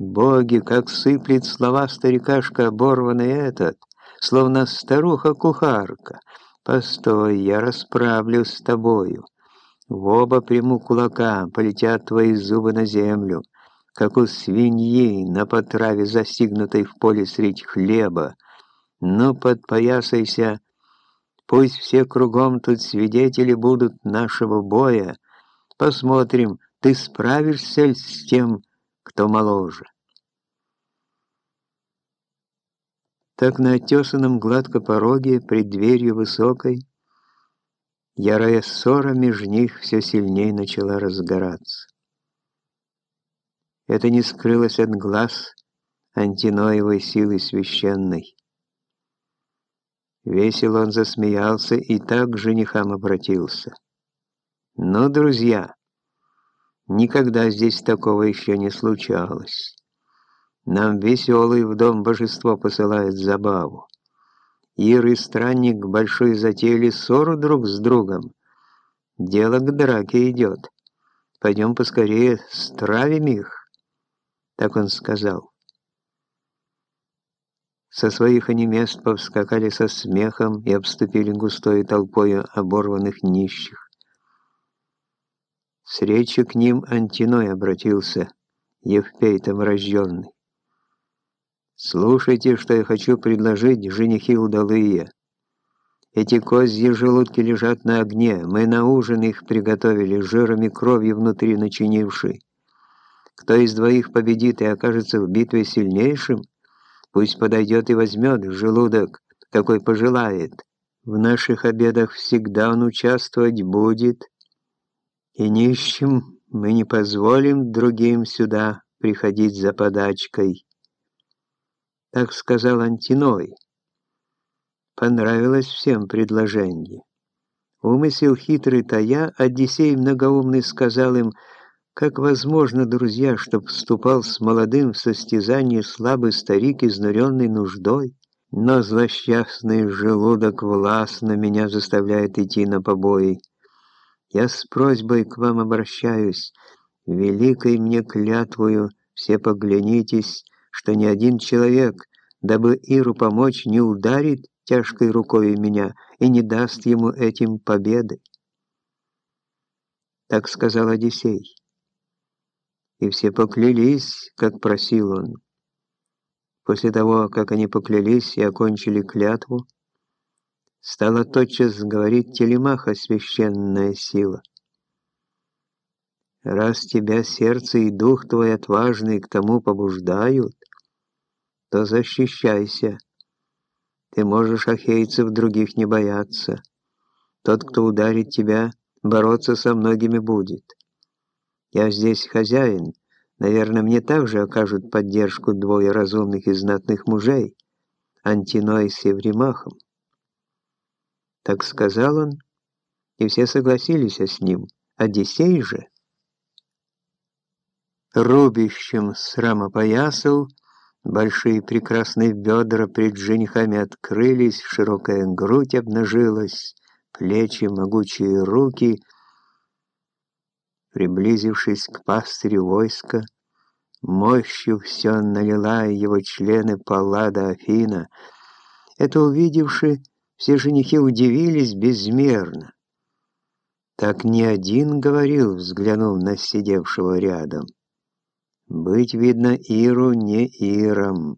Боги, как сыплет слова старикашка оборванный этот, словно старуха-кухарка. Постой, я расправлюсь с тобою. В оба приму кулака, полетят твои зубы на землю, как у свиньи на потраве, застигнутой в поле средь хлеба. Ну, подпоясайся, пусть все кругом тут свидетели будут нашего боя. Посмотрим, ты справишься с тем, кто моложе. Так на отесанном гладко пороге, пред дверью высокой, Ярая ссора меж них все сильней начала разгораться. Это не скрылось от глаз антиноевой силы священной. Весело он засмеялся и так к женихам обратился. «Ну, друзья, никогда здесь такого еще не случалось. Нам веселый в дом божество посылает забаву. Ир и странник большой затеяли ссору друг с другом. Дело к драке идет. Пойдем поскорее стравим их, так он сказал. Со своих они мест повскакали со смехом и обступили густой толпою оборванных нищих. С речи к ним Антиной обратился, Евпейтом рожденный. Слушайте, что я хочу предложить, женихи удалые. Эти козьи желудки лежат на огне, мы на ужин их приготовили, жиром и кровью внутри начинивший. Кто из двоих победит и окажется в битве сильнейшим, пусть подойдет и возьмет желудок, какой пожелает. В наших обедах всегда он участвовать будет, и нищим мы не позволим другим сюда приходить за подачкой так сказал Антиной. Понравилось всем предложение. Умысел хитрый тая, Одиссей многоумный сказал им, как возможно, друзья, чтоб вступал с молодым в состязание слабый старик, изнуренный нуждой, но злосчастный желудок властно меня заставляет идти на побои. Я с просьбой к вам обращаюсь, великой мне клятвую, все поглянитесь, что ни один человек, дабы Иру помочь, не ударит тяжкой рукой меня и не даст ему этим победы. Так сказал Одиссей. И все поклялись, как просил он. После того, как они поклялись и окончили клятву, стала тотчас говорить Телемаха священная сила. «Раз тебя сердце и дух твой отважный к тому побуждают, то защищайся. Ты можешь ахейцев других не бояться. Тот, кто ударит тебя, бороться со многими будет. Я здесь хозяин, наверное, мне также окажут поддержку двое разумных и знатных мужей, Антиной с Евремахом. Так сказал он, и все согласились с ним. Одиссей же, рубящим срама поясал, Большие прекрасные бедра пред женихами открылись, широкая грудь обнажилась, плечи, могучие руки. Приблизившись к пастырю войска, мощью все налила его члены Паллада Афина. Это увидевши, все женихи удивились безмерно. Так ни один говорил, взглянув на сидевшего рядом. Быть, видно, Иру не Иром.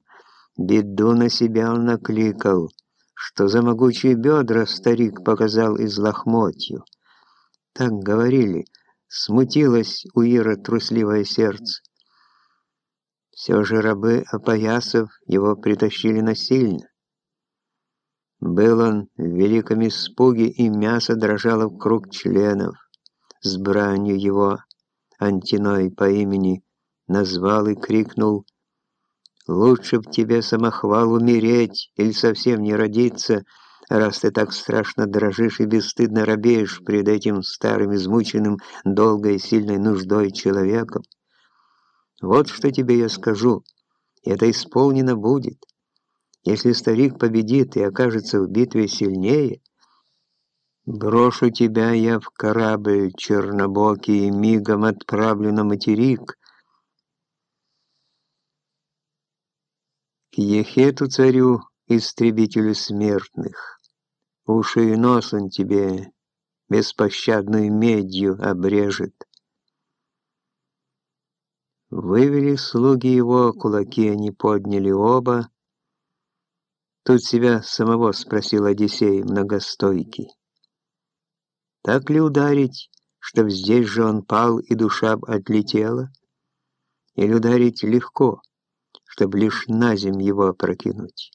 Беду на себя он накликал, что за могучие бедра старик показал из лохмотью. Так говорили, смутилось у Ира трусливое сердце. Все же рабы, опоясав, его притащили насильно. Был он в великом испуге, и мясо дрожало в круг членов. С бранью его Антиной по имени назвал и крикнул «Лучше б тебе самохвал умереть или совсем не родиться, раз ты так страшно дрожишь и бесстыдно робеешь пред этим старым измученным долгой и сильной нуждой человеком. Вот что тебе я скажу, это исполнено будет. Если старик победит и окажется в битве сильнее, брошу тебя я в корабль чернобокий и мигом отправлю на материк, к Ехету царю, истребителю смертных. Уши и нос он тебе беспощадной медью обрежет. Вывели слуги его, кулаки они подняли оба. Тут себя самого спросил Одиссей многостойкий. Так ли ударить, чтоб здесь же он пал и душа б отлетела? Или ударить легко, чтоб лишь на земь его опрокинуть?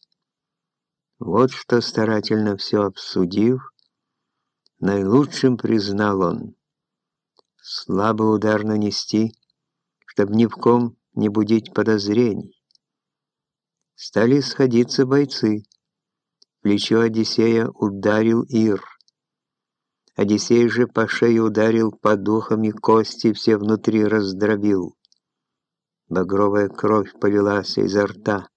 Вот что старательно все обсудив, наилучшим признал он. Слабый удар нанести, чтоб ни в ком не будить подозрений. Стали сходиться бойцы. Плечо Одиссея ударил Ир. Одиссей же по шее ударил по духам и кости все внутри раздробил. Багровая кровь полилась изо рта.